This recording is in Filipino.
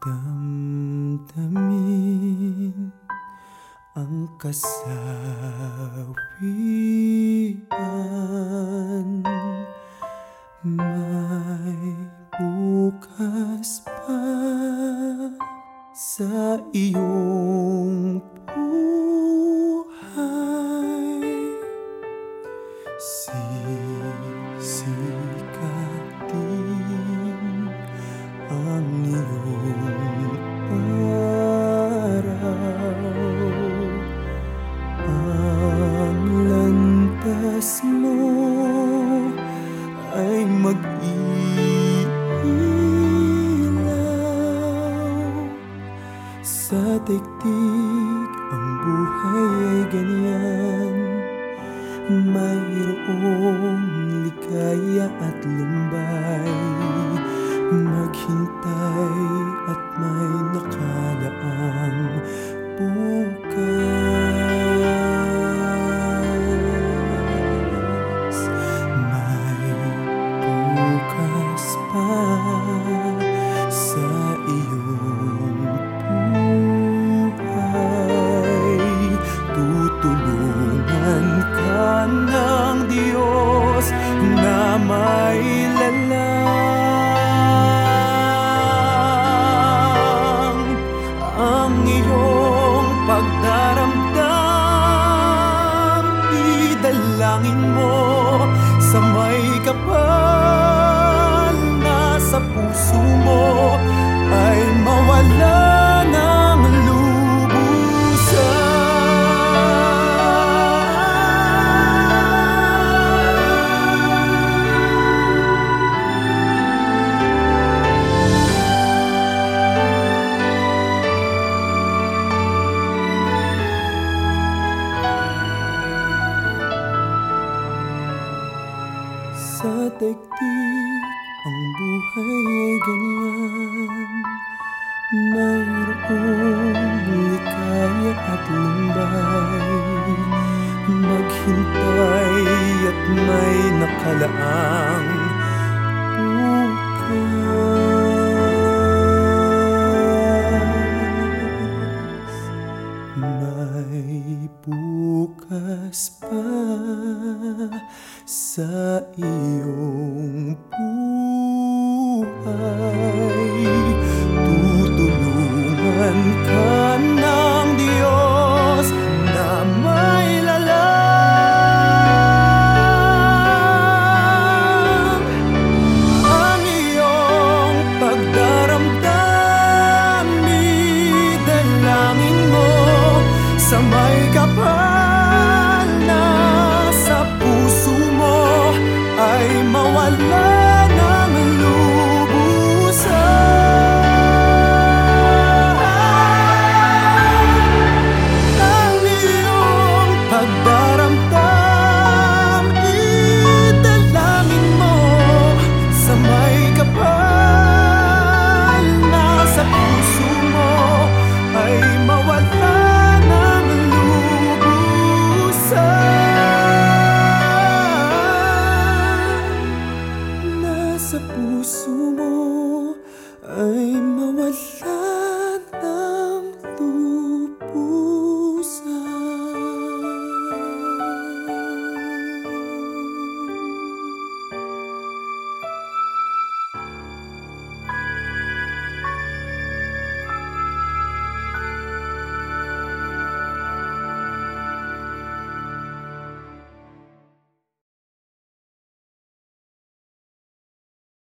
Damdamin ang kasawian May bukas pa sa iyong puso. Daigdig ang buhay ay ganyan. Mayroong ligaya at lumbay Maghintay at may puso mo ay mawala ng lubusan. Sa daigdig ang buhay ay ganyan. Mayroong likaya at lumbay. Maghintay at may nakalaang bukas. May bukas pa sa iyong buhay sa may kapal